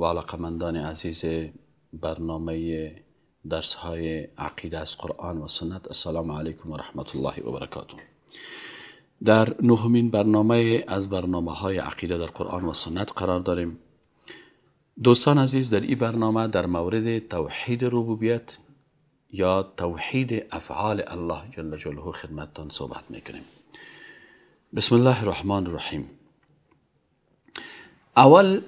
و علاقمندان عزیز برنامه درس های عقیده از قرآن و سنت السلام علیکم و رحمت الله و برکاته. در نهمین برنامه از برنامه های عقیده در قرآن و سنت قرار داریم. دوستان عزیز در این برنامه در مورد توحید ربوبیت یا توحید افعال الله جل جلاله خدمتتان صحبت می‌کنیم. بسم الله الرحمن الرحیم. اول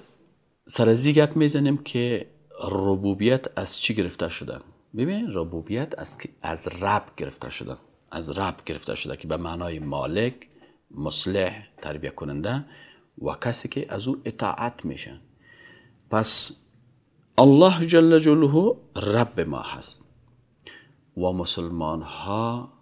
سرزی گپ می‌زنیم که ربوبیت از چی گرفته شده؟ ببین ربوبیت از, از رب گرفته شده. از رب گرفته شده که به معنای مالک مصلح تربیه کننده و کسی که از او اطاعت میشه. پس الله جل جلاله رب ما هست. و مسلمان ها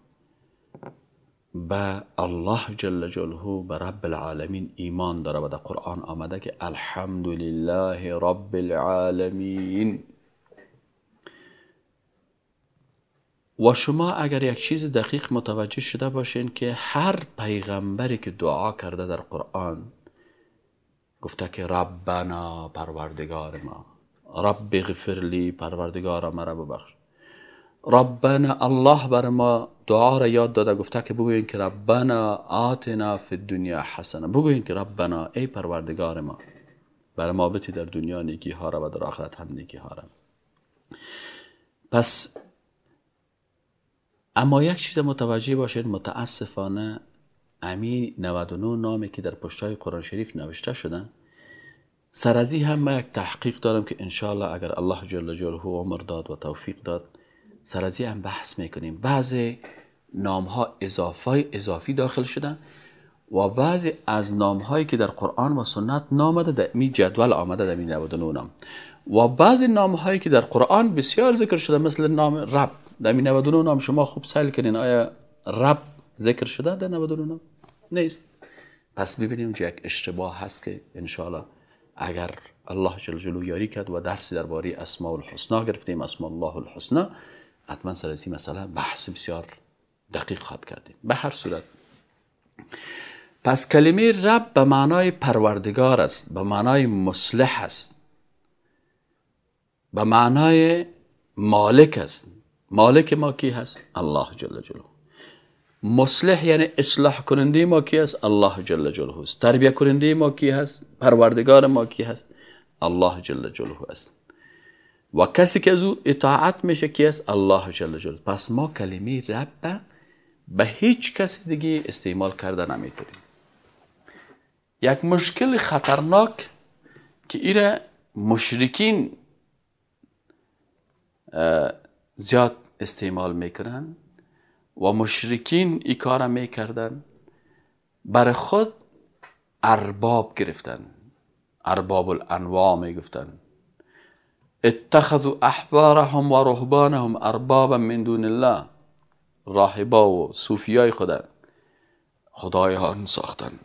به الله جل جلاله به رب العالمین ایمان داره و در قرآن آمده که الحمدلله رب العالمین و شما اگر یک چیز دقیق متوجه شده باشین که هر پیغمبری که دعا کرده در قرآن گفته که ربنا پروردگار ما رب اغفر لی پروردگار مرا ببخش ربنا الله بر ما دعا را یاد داده. گفته که بگوین که ربنا آتنا فی الدنیا حسنه بگوین که ربنا ای پروردگار ما بر ما بتی در دنیا نیکی ها را و در آخرت هم نیکی ها را. پس اما یک چیز متوجه باشید متاسفانه امی 99 نامی که در پشتای قرآن شریف نوشته شده سرازی هم یک تحقیق دارم که انشاءالله اگر الله جل جلاله عمر داد و توفیق داد سر از هم بحث می‌کنیم. بعضی نام ها اضافی, اضافی داخل شدن و بعضی از نام هایی که در قرآن و سنت نامده در می جدول آمده در می 99 نام و بعضی نام هایی که در قرآن بسیار ذکر شده مثل نام رب در می 99 نام شما خوب سیل کنین آیا رب ذکر شده در 99 نام نیست. پس ببینیم که یک اشتباه هست که انشاءالله اگر الله جل جلاله یاری کرد و درسی درباره اسماء الحسنا گرفتیم اسماء الله الحسنا حتما سر این مسئله بحث بسیار دقیق خواهد کردیم. به هر صورت پس کلمه رب به معنای پروردگار است به معنای مصلح است به معنای مالک است. مالک ما کی هست؟ الله جل جلاله. مصلح یعنی اصلاح کننده ما کی هست الله جل جلاله است. تربیه کننده ما کی هست؟ پروردگار ما کی هست؟ الله جل جلاله است. و کسی که از او اطاعت میشه کی است الله جل جلاله. پس ما کلمه رب به هیچ کسی دیگه استعمال کرده نمی‌تونیم. یک مشکل خطرناک که ایره مشرکین زیاد استعمال می‌کنن و مشرکین ای کار می‌کردن. بر خود ارباب گرفتن ارباب الانواع می‌گفتن. اتخذوا احبارهم و رهبانهم اربابا من دون الله. راهبا و صوفیای خدا خدایان ساختن.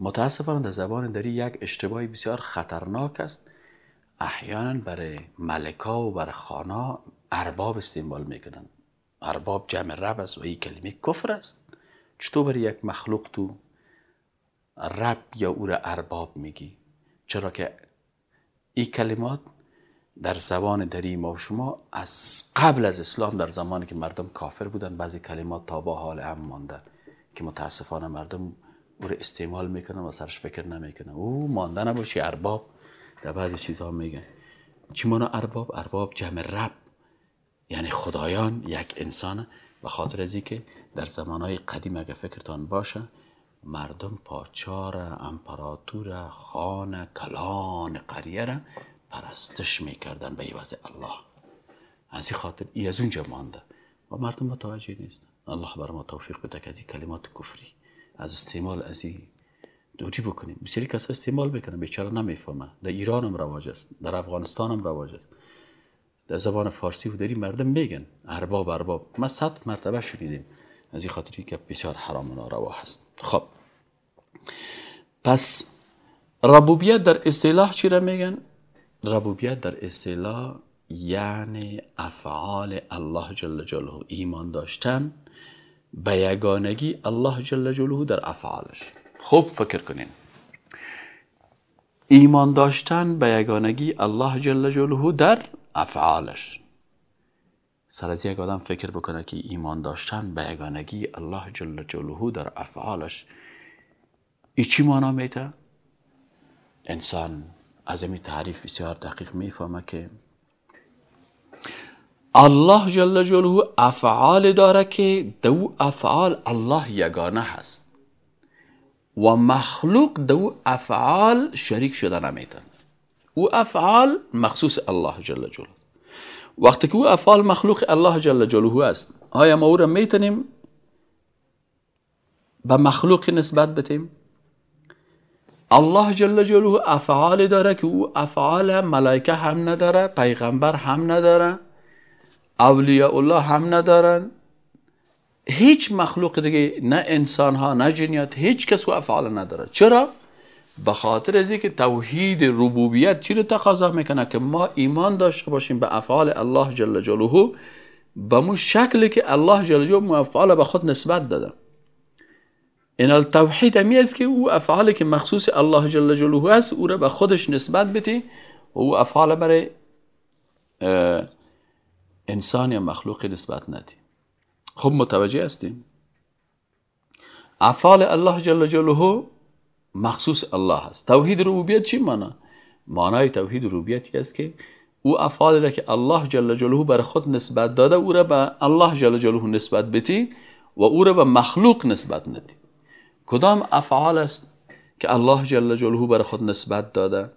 متاسفانه در زبان دری یک اشتباهی بسیار خطرناک است. احیانا برای ملکا و برای خانا ارباب استعمال می‌کنن. ارباب جمع رب است و این کلمه کفر است. چطور برای یک مخلوق تو رب یا او را ارباب میگی؟ چرا که این کلمات در زبان دری ما و شما از قبل از اسلام در زمانی که مردم کافر بودن بعضی کلمات تا با حال هم مانده که متاسفانه مردم او رو استعمال می‌کنن و سرش فکر نمی‌کنن. او مانده نباشی ارباب. در بعضی چیزها میگن. چی مانا ارباب؟ ارباب جمع رب یعنی خدایان یک انسان. به خاطر از که در زمانهای قدیم اگه فکرتان باشه مردم پاچار امپراتور خان کلان قریه را پرستش می‌کردن به وضع الله. از این خاطر ای از اونجا مانده. و مردم متوجه نیست الله بر ما توفیق بده که از این کلمات کفری از استعمال از این دوری بکنیم. بسیاری کسا استعمال می‌کنن بیچاره نمی‌فهمه. در ایران هم رواج است در افغانستان هم رواج است. در زبان فارسی و داری مردم میگن ارباب ارباب. ما صد مرتبه شنیدیم. از این خاطری که بسیار حرام و ناروا هست. خب. پس ربوبیت در اصطلاح چی را میگن؟ ربوبیت در اصطلاح یعنی افعال الله جل جلاله ایمان داشتن به یگانگی الله جل جلاله در افعالش. خوب فکر کنین. ایمان داشتن به یگانگی الله جل جلاله در افعالش. سر از یک آدم فکر بکنه که ایمان داشتن به یگانگی الله جل جلاله در افعالش. ای چی معنا میته؟ انسان از این تعریف بسیار دقیق می‌فهمه که الله جل جلاله افعال داره که دو افعال الله یگانه هست. و مخلوق دو افعال شریک شده نمیتن او افعال مخصوص الله جل جلاله. وقتی که او افعال مخلوق الله جل جلاله است آیا ما او را می‌تونیم به مخلوق نسبت بدیم الله جل جلاله افعال داره که او افعال ملائکه هم نداره پیغمبر هم نداره اولیاء الله هم ندارن هیچ مخلوق دیگه نه انسان ها نه جنیات هیچ کس او افعال نداره. چرا؟ به خاطر از اینکه توحید ربوبیت چی رو تقاضا می‌کنه؟ که ما ایمان داشته باشیم به افعال الله جل جلاله به مو شکلی که الله جل جلاله افعال به خود نسبت داده. این التوحید همی است که او افعال که مخصوص الله جل جلاله است او را به خودش نسبت بده و او افعال برای انسان یا مخلوق نسبت ندی. خب متوجه هستیم؟ افعال الله جل جلاله مخصوص الله است توحید ربوبیت چی معنی معنای توحید ربوبیتی است که او افعال را که الله جل جلاله بر خود نسبت داده او را به الله جل جلاله نسبت بتی و او را به مخلوق نسبت ندی. کدام افعال است که الله جل جلاله بر خود نسبت داده؟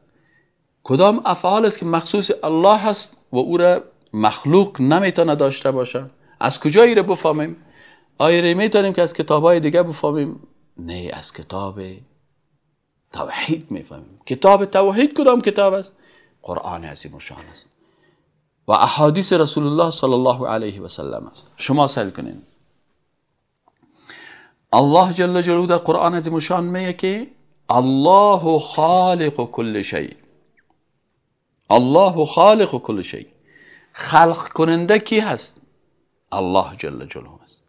کدام افعال است که مخصوص الله است و او را مخلوق نمی‌تونه داشته باشه؟ از کجایی را بفهمیم؟ آیا می‌تونیم که از کتاب های دیگه بفهمیم؟ نه از کتاب توحید می‌فهمیم. کتاب توحید کدام کتاب است؟ قرآن عظیم و شان است. و احادیث رسول الله صلی الله علیه و سلم است. شما سل کنین. الله جل جلاله در قرآن عظیم و شان میگه که الله خالق کل شیء. الله خالق کل شیء. خلق کننده کی هست؟ الله جل جلاله است.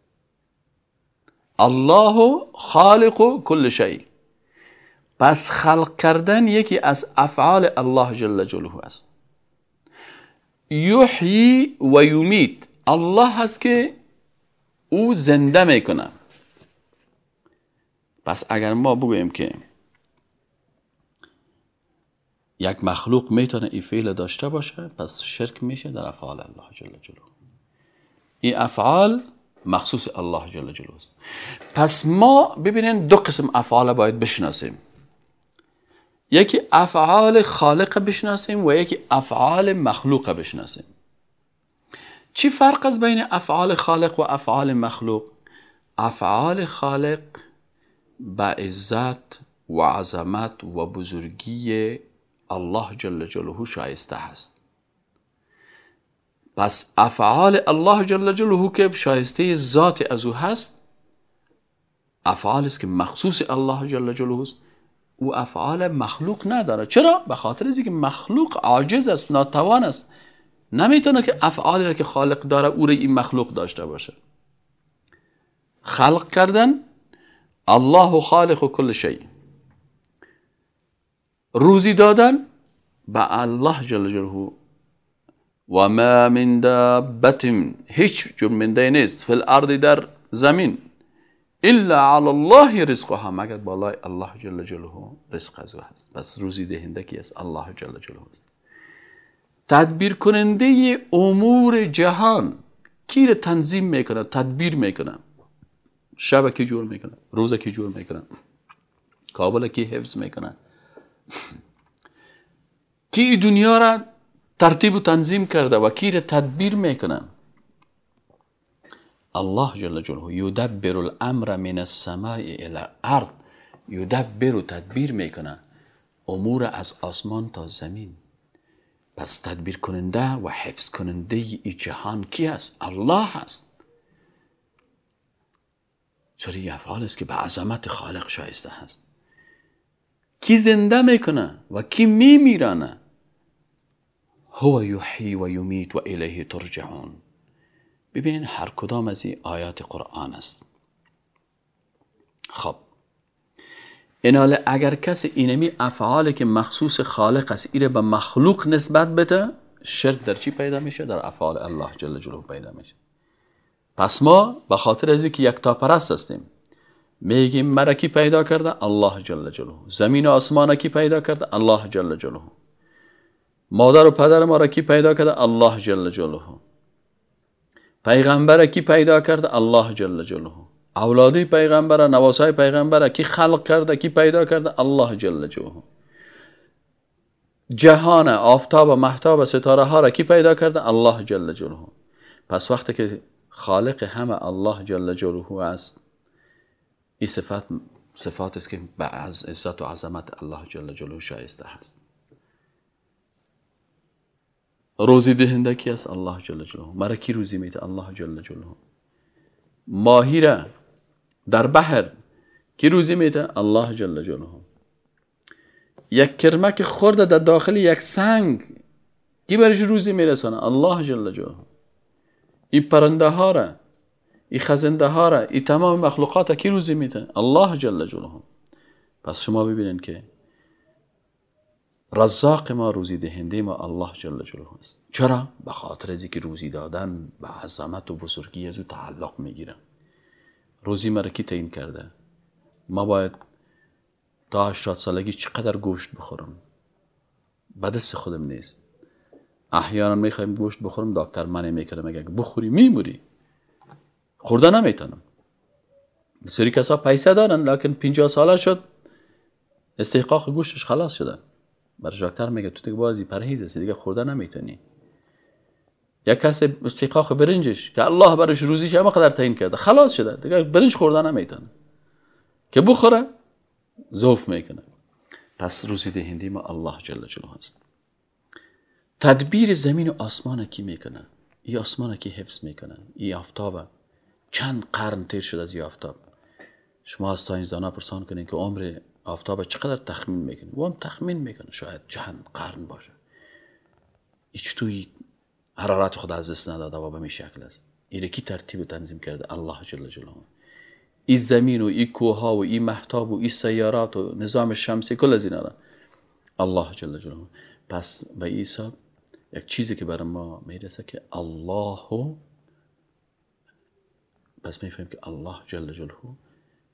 الله خالق کل شیء. پس خلق کردن یکی از افعال الله جل جلاله است. یحیی و یمیت. الله هست که او زنده می‌کنه. پس اگر ما بگوییم که یک مخلوق می‌تونه این فعل داشته باشه پس شرک میشه در افعال الله جل جلاله. این افعال مخصوص الله جل جلاله است. پس ما ببینین دو قسم افعال باید بشناسیم. یکی افعال خالق بشناسیم و یکی افعال مخلوق بشناسیم. چی فرق از بین افعال خالق و افعال مخلوق؟ افعال خالق به عزت و عظمت و بزرگی الله جل جلاله شایسته هست پس افعال الله جل جلاله که شایسته ذات از او هست افعال است که مخصوص الله جل جلاله است. او افعال مخلوق نداره. چرا؟ به خاطر اینکه مخلوق عاجز است ناتوان است. نمی‌تونه که افعالی را که خالق داره او را این مخلوق داشته باشه. خلق کردن الله خالق کل شیء. روزی دادن به الله جل جلاله. و ما من دابت هیچ جرمنده نیست. فی الارض در زمین. الا علی الله رزقها. مگر بالای الله جل جلاله رزق از هست. پس روزی دهنده کی است؟ الله جل جلاله است. تدبیر کننده امور جهان کی تنظیم می‌کنه؟ تدبیر می‌کنه. شب کی جور می‌کنه؟ روز کی جور می‌کنه؟ کابل کی حفظ می‌کنه؟ کی دنیا را ترتیب و تنظیم کرده و کی تدبیر می‌کنه؟ الله جل جلاله یدبر الامر من السماء الى الارض یدبر و تدبیر می‌کنه. امور از آسمان تا زمین. پس تدبیر کننده و حفظ کننده ای جهان کی است؟ الله چرا این افعال است که به عظمت خالق شایسته هست کی زنده می‌کنه و کی میمیرانه؟ هو یحیی و یمیت و الیه ترجعون. ببین هر کدام از این آیات قرآن است. خب. اینال اگر کسی اینمی افعال که مخصوص خالق است ایره به مخلوق نسبت بده شرک در چی پیدا میشه؟ در افعال الله جل جلاله پیدا میشه. پس ما به خاطر از که یک تا پرست هستیم میگیم مرا کی پیدا کرده؟ الله جل جلاله. زمین و آسمان کی پیدا کرده؟ الله جل جلاله. مادر و پدر ما را کی پیدا کرده؟ الله جل جلاله. پیغمبر کی پیدا کرده؟ الله جل جلاله. اولادی پیغمبر نواسای پیغمبر کی خلق کرده کی پیدا کرده؟ الله جل جلاله. جهان آفتاب و محتاب ستاره ها را کی پیدا کرده؟ الله جل جلاله. پس وقتی که خالق همه الله جل جلاله است این صفات صفات است که به عزت و عظمت الله جل جلاله شایسته هست. روزی دهنده کی است؟ الله جل جلاله. مرا کی روزی میده؟ الله جل جلاله. ماهی را در بحر کی روزی میده؟ الله جل جلاله. یک کرمک خورده در داخل یک سنگ کی برش روزی میرسانه؟ الله جل جلاله. این پرنده ها را این خزنده ها را این تمام مخلوقات کی روزی میده؟ الله جل جلاله. پس شما ببینید که رزاق ما روزی دهنده ما الله جل جلاله است. چرا؟ به خاطر از که روزی دادن به عظمت و بزرگی از او تعلق می‌گیره. روزی مرا کی تعیین کرده؟ ما باید تا 80 سالگی چقدر گوشت بخورم؟ به دست خودم نیست. احیانا می‌خوایم گوشت بخورم دکتر من می‌کنه مگه بخوری میموری. خورده نمی‌تونم. سری کسا پیسه دارن لکن 50 ساله شد استحقاق گوشتش خلاص شده. برای دکتر میگه تو دیگه بازی پرهیز هستی دیگه خورده نمی‌تونی. یک کس استحقاق برنجش که الله برش روزیش همه قدر تعیین کرده خلاص شده دیگه برنج خورده نمی‌تونه. که بخوره زوف می‌کنه. پس روزی دهندی ما الله جل جلاله است. تدبیر زمین و آسمان کی می‌کنه؟ ای آسمان کی حفظ می‌کنه؟ ای آفتاب چند قرن تیر شده از ای آفتاب. شما از ساینسدانا پرسان کنین که عمر آفتاب چقدر تخمین می‌کنه و هم تخمین می‌کنه شاید چند قرن باشه. هیچ توی حرارت خود از دست نداده و به می شکل است. این کی ترتیب تنظیم کرده؟ الله جل جلاله. این زمین و این کوه ها و این محتاب و این سیارات و نظام شمسی کل از اینا الله جل جلاله. پس به عیسی یک چیزی که برای ما می‌رسه که الله پس می‌فهمیم که الله جل جلاله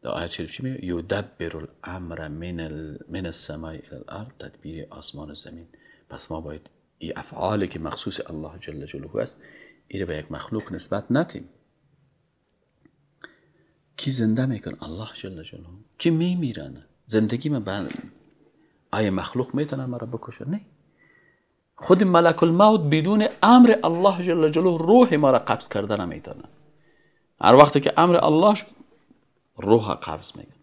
در آیت شریف چی میگه؟ یدبر الامر من, ال... من السماء الى الارض تدبیر آسمان و زمین. پس ما باید این افعالی که مخصوص الله جل جلاله است این به یک مخلوق نسبت نتیم. کی زنده میکن؟ الله جل جلاله. کی میمیرانه زندگی من بند آیا مخلوق می‌تونه مرا بکشه؟ نه. خود ملک الموت بدون امر الله جل جلاله روح ما را قبض کرده نمی‌تونه هر وقتی که امر الله شد روح قبض میکن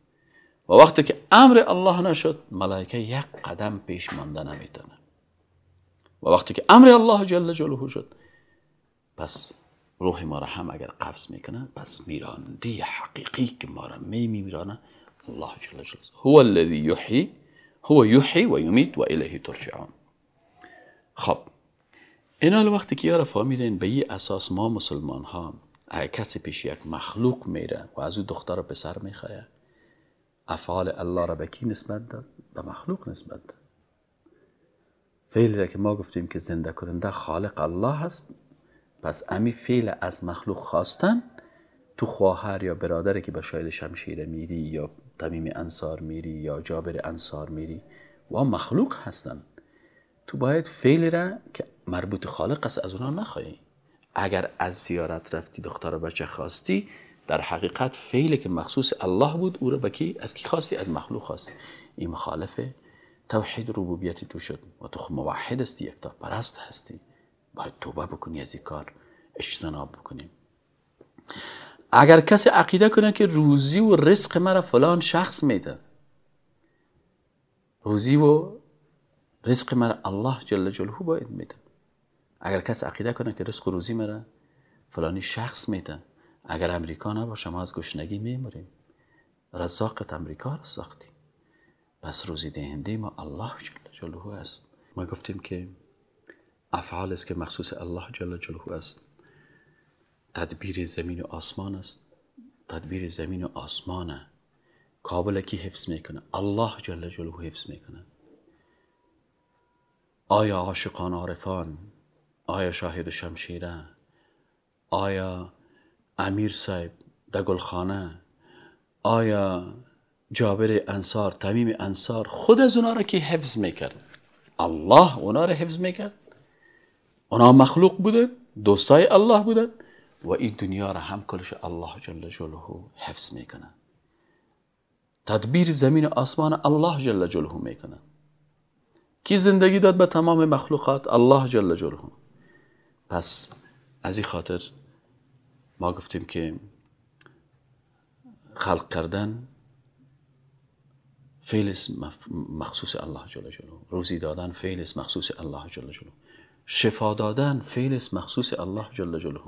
و وقتی که امر الله نشد ملائکه یک قدم پیش مانده نمی‌تونه. و وقتی که امر الله جل جلاله شد پس روح ما را هم اگر قبض می‌کنه پس میرانده حقیقی که ما را می میرانه الله جل جلاله. هو الذي يحيي هو يحيي و یمیت و الیه ترجعون. خب اینا وقتی که یارا فهمیدین به این اساس ما مسلمان ها کسی پیش یک مخلوق میره و از او دختر و پسر می‌خواه افعال الله را به کی نسبت داد؟ به مخلوق نسبت داد. فعلی را که ما گفتیم که زنده کننده خالق الله هست پس امی فعل از مخلوق خواستن تو خواهر یا برادری که به شایل شمشیر میری یا تمیم انصار میری یا جابر انصار میری و مخلوق هستن. تو باید فعلی را که مربوط خالق است از اونا نخواهی. اگر از زیارت رفتی دختر بچه خواستی در حقیقت فعلی که مخصوص الله بود او را به کی از کی خواستی؟ از مخلوق خواستی. این مخالف توحید ربوبیتی تو شد. و تو موحد هستی یک تا پرست هستی. باید توبه بکنی از این کار. اجتناب بکنیم اگر کسی عقیده کنه که روزی و رزق مرا فلان شخص میده روزی و رزق مرا الله جل جلاله باید میده. اگر کس عقیده کنه که رزق و روزی مرا فلانی شخص میده. اگر امریکا نباشه ما از گشنگی میمریم رزاقت امریکا رو ساختی پس روزی دهنده ما الله جل جلاله است. ما گفتیم که افعال است که مخصوص الله جل جلاله است. تدبیر زمین و آسمان است. تدبیر زمین و آسمانه کابل کی حفظ می‌کنه؟ الله جل جلاله حفظ می‌کنه. آیا عاشقان عارفان؟ آیا شاهد و شمشیره؟ آیا امیر صاحب در گلخانه آیا جابر انصار تمیم انصار خود از اونا را که حفظ می‌کرد؟ الله اونا را حفظ می‌کرد. اونا مخلوق بودن دوستای الله بودن و این دنیا را هم کلش الله جل جلاله حفظ می‌کنه. تدبیر زمین آسمان الله جل جلاله می‌کنه. کی زندگی داد به تمام مخلوقات؟ الله جل جلاله. پس از این خاطر ما گفتیم که خلق کردن فعل مخصوص الله جل جلاله. روزی دادن فعل مخصوص الله جل جلاله. شفا دادن فعل مخصوص الله جل جلاله.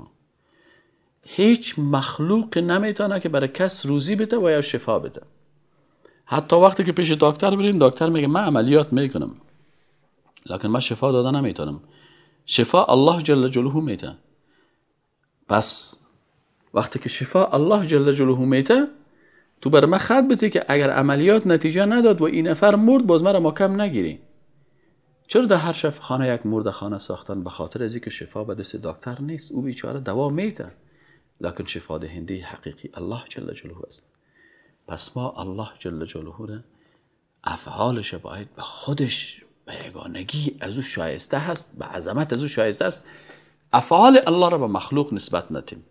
هیچ مخلوق نمی‌تونه که برای کس روزی بده و یا شفا بده. حتی وقتی که پیش دکتر بریم دکتر میگه من عملیات می‌کنم. لکن من شفا دادن نمی‌تونم. شفا الله جل جلاله میده. پس وقتی که شفا الله جل جلاله میده تو بر من خط بده که اگر عملیات نتیجه نداد و این نفر مرد باز مرا ما کم نگیری. چرا در هر شف خانه یک مرد خانه ساختن؟ به خاطر از که شفا به دست دکتر نیست. او بیچاره دوا میده. لکن شفا دهنده حقیقی الله جل جلاله است. پس ما الله جل جلاله را افعالش باید به خودش به یگانگی از او شایسته هست به عظمت از او شایسته است. افعال الله را به مخلوق نسبت ندیم.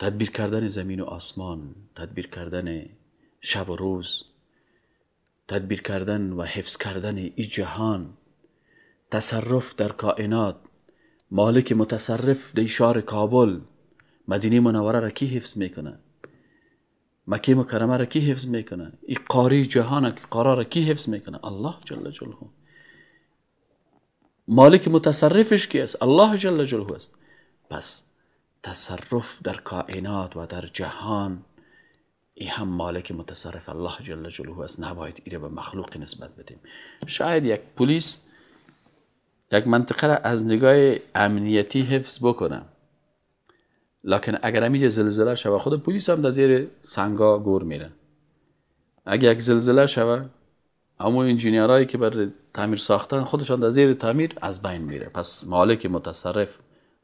تدبیر کردن زمین و آسمان تدبیر کردن شب و روز تدبیر کردن و حفظ کردن ای جهان تصرف در کائنات مالک متصرف در شهر کابل مدینه منوره را کی حفظ می‌کنه مکه مکرمه را کی حفظ می‌کنه؟ ای قاری جهان قرار را کی حفظ می‌کنه؟ الله جل جلاله. مالک متصرفش کی است؟ الله جل جلاله است. پس تصرف در کائنات و در جهان ای هم مالک متصرف الله جل جلاله است. نباید ایره به مخلوق نسبت بدیم. شاید یک پلیس یک منطقه را از نگاه امنیتی حفظ بکنه. لکن اگر همینجا زلزله شوه خود پلیس هم در زیر سنگا گور میره. اگر یک زلزله شوه اما انجینیرهایی که بر تعمیر ساختن خودشان در زیر تعمیر از بین میره. پس مالک متصرف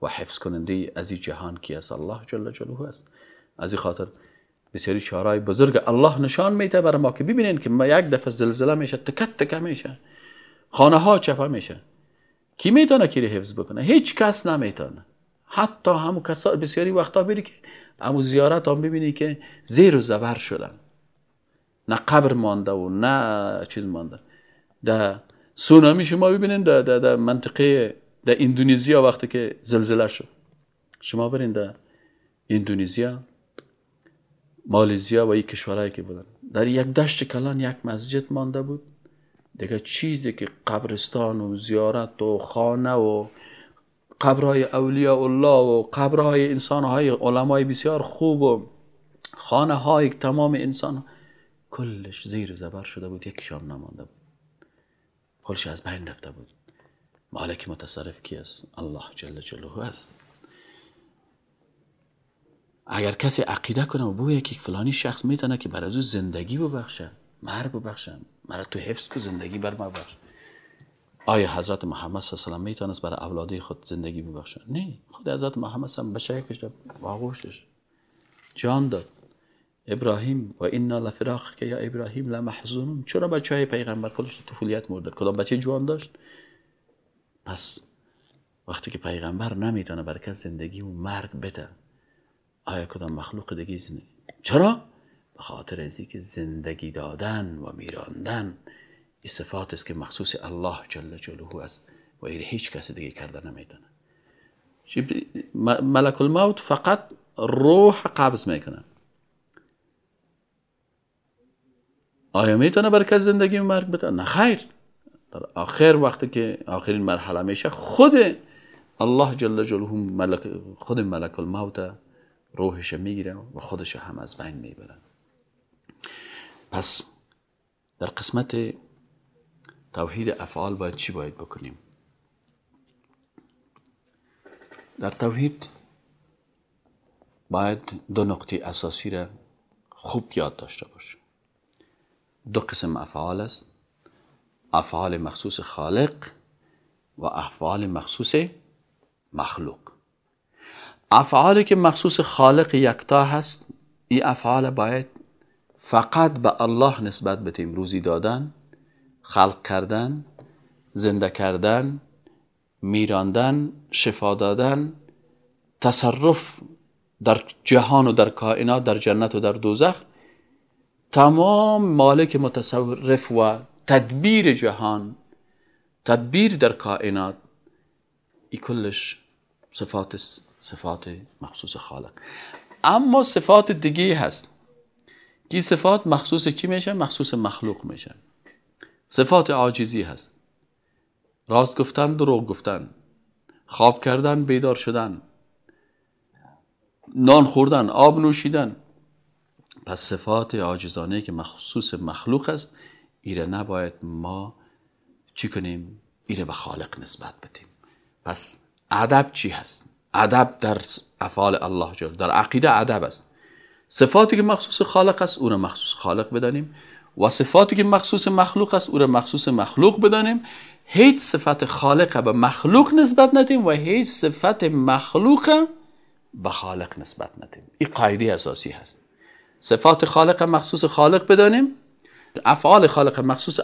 و حفظ کننده از این جهان کی است. الله جل جلاله است. از این خاطر بسیاری شعرهای بزرگ الله نشان میده برای ما که ببینین که ما یک دفعه زلزله میشه تکت تکه میشه. خانه ها چپه میشه. کی می‌تونه کی حفظ بکنه؟ هیچ کس نمی‌تونه. حتی همو کسا بسیاری وقتا بری که همو زیارت هم ببینی که زیر و زبر شدن. نه قبر مانده و نه چیز مانده. در سونامی شما ببینین در, در, منطقه در اندونزیا وقتی که زلزله شد. شما برین در اندونزیا مالیزیا و یک کشورهایی که بودن. در یک دشت کلان یک مسجد مانده بود. دیگه چیزی که قبرستان و زیارت و خانه و قبرهای اولیاء الله و قبرهای انسانهای علمای بسیار خوب و خانه های تمام انسان کلش زیر زبر شده بود یک شام نمانده بود. کلش از بین رفته بود. مالک متصرف کی است؟ الله جل جلاله است. اگر کسی عقیده کنه و بوی که فلانی شخص می‌تونه که بر از او زندگی ببخشه مر ببخشه مرا تو حفظ کو زندگی بر ما بخش آیا حضرت محمد صلی الله علیه و می‌تونست برای اولاده خود زندگی ببخشه نه. خود حضرت محمد هم بچه کش واقوشش جان داد. ابراهیم و انا لفراق که یا ابراهیم لمحزونون چرا بچه های پیغمبر خودش طفولیت مرده؟ کدام بچه جوان داشت؟ پس وقتی که پیغمبر نمی‌تونه برای کس زندگی و مرگ بده آیا کدام مخلوق دیگه زندگی؟ چرا؟ به خاطر از که زندگی دادن و میراندن. این صفات است که مخصوص الله جل جلاله است و این هیچ کسی دیگه کرده نمی‌تونه ملک الموت فقط روح قبض می‌کنه. آیا می‌تونه برکت زندگی و مرگ بده؟ نه خیر. در آخر وقتی که آخرین مرحله میشه خود الله جل جلاله ملک خود ملک الموت روحش می‌گیره و خودش هم از بین می‌بره. پس در قسمت توحید افعال باید چی باید بکنیم؟ در توحید باید دو نقطه اساسی را خوب یاد داشته باشیم. دو قسم افعال است. افعال مخصوص خالق و افعال مخصوص مخلوق. افعالی که مخصوص خالق یکتا هست این افعال باید فقط به الله نسبت بتیم روزی دادن خلق کردن زنده کردن میراندن شفا دادن تصرف در جهان و در کائنات در جنت و در دوزخ تمام مالک متصرف و تدبیر جهان تدبیر در کائنات ای کلش صفات صفات مخصوص خالق. اما صفات دیگه هست. که صفات مخصوص کی میشه؟ مخصوص مخلوق میشه. صفات عاجزی هست. راست گفتن دروغ گفتن. خواب کردن بیدار شدن. نان خوردن آب نوشیدن. پس صفات عاجزانه که مخصوص مخلوق است ایره نباید ما چی کنیم؟ ایره به خالق نسبت بدیم. پس ادب چی هست؟ ادب در افعال الله جل در عقیده ادب است. صفاتی که مخصوص خالق است او را مخصوص خالق بدانیم. و صفاتی که مخصوص مخلوق است او را مخصوص مخلوق بدانیم. هیچ صفت خالق به مخلوق نسبت ندیم و هیچ صفت مخلوق به خالق نسبت ندیم. این قاعده اساسی هست. صفات خالق مخصوص خالق بدانیم. افعال خالق مخصوص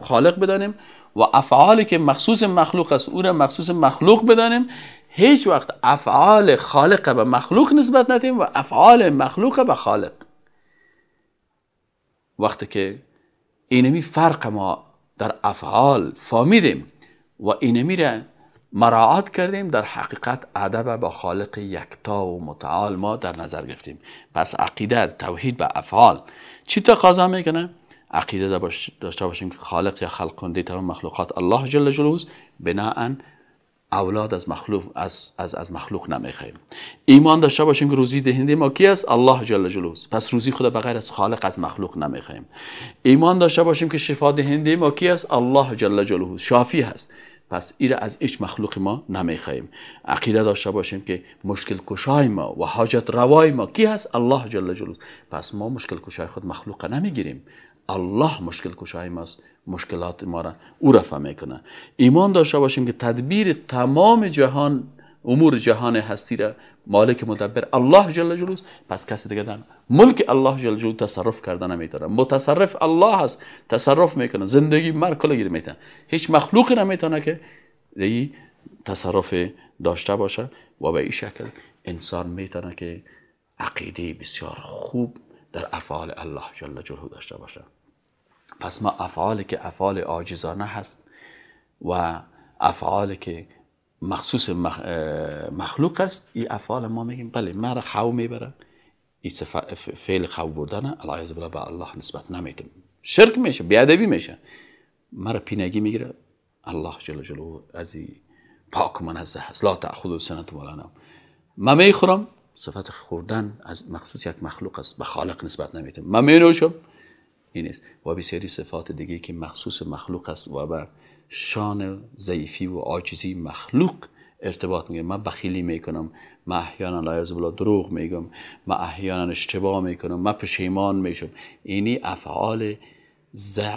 خالق بدانیم. و افعالی که مخصوص مخلوق است او را مخصوص مخلوق بدانیم. هیچ وقت افعال خالق به مخلوق نسبت ندیم و افعال مخلوق به خالق. وقتی که اینمی فرق ما در افعال فهمیدیم و اینمی را مراعات کردیم در حقیقت ادب با خالق یکتا و متعال ما در نظر گرفتیم. پس عقیده توحید به افعال. چی تقاضا می‌کنه؟ عقیده داشته باشیم که خالق یا خلق کننده تمام مخلوقات الله جل جلاله بناء اولاد از مخلوق از از, از مخلوق نمی‌خوایم. ایمان داشته باشیم که روزی دهنده ما کی است؟ الله جل جلاله. پس روزی خدا بغیر از خالق از مخلوق نمی‌خوایم. ایمان داشته باشیم که شفا دهنده ما کی است؟ الله جل جلاله. شافی هست. پس ایره از هیچ مخلوق ما نمی‌خوایم. عقیده داشته باشیم که مشکل کشای ما و حاجت روای ما کی هست؟ الله جل جلاله. پس ما مشکل کشای خود مخلوق نمی‌گیریم. الله مشکل کشای ماست. مشکلات ما را او رفع می‌کنه. ایمان داشته باشیم که تدبیر تمام جهان امور جهان هستی را مالک مدبر الله جل جلاله پس کسی دیگه در ملک الله جل جلاله تصرف کردن نمی‌تونه. متصرف الله هست تصرف می‌کنه. زندگی مرگ کلا گیر می‌تونه. هیچ مخلوقی نمی‌تونه که دی تصرف داشته باشه و به این شکل انسان می‌تونه که عقیده بسیار خوب در افعال الله جل جلاله داشته باشه. پس ما افعالی که افعال عاجزانه هست و افعالی که مخصوص مخلوق است این افعال ما میگیم بله ما را خو می‌بره این فعل خو بردن العیاذ بالله به الله نسبت نمیده شرک میشه بیادبی میشه. مرا پینگی می‌گیره الله جل جلاله از پاک منزه هست. لا تأخذ سنت نوم. ما می‌خورم صفت خوردن از مخصوص یک مخلوق است به خالق نسبت نمیده ما می نوشم این است و بسیاری صفات دیگه که مخصوص مخلوق است و به شان ضعیفی و عاجزی مخلوق ارتباط می‌گیره. من بخیلی می‌کنم من احیانا لا بلا دروغ میگم من احیانا اشتباه می‌کنم من پشیمان میشم. اینی افعال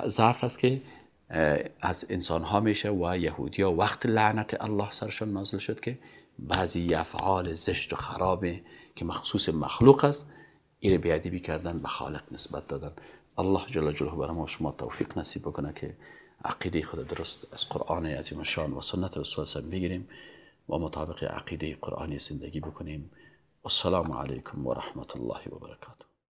ضعف است که از انسان ها میشه و یهودی ها وقت لعنت الله سرشان نازل شد که بعضی افعال زشت و خرابه که مخصوص مخلوق است این بیادبی کردن به خالق نسبت دادن. الله جل جلاله برای ما شما توفیق نصیب بکنه که عقیده خود درست از قرآن عظیم شان و سنت رسول الله بگیریم و مطابق عقیده قرآنی زندگی بکنیم. السلام علیکم و رحمت الله و برکاته.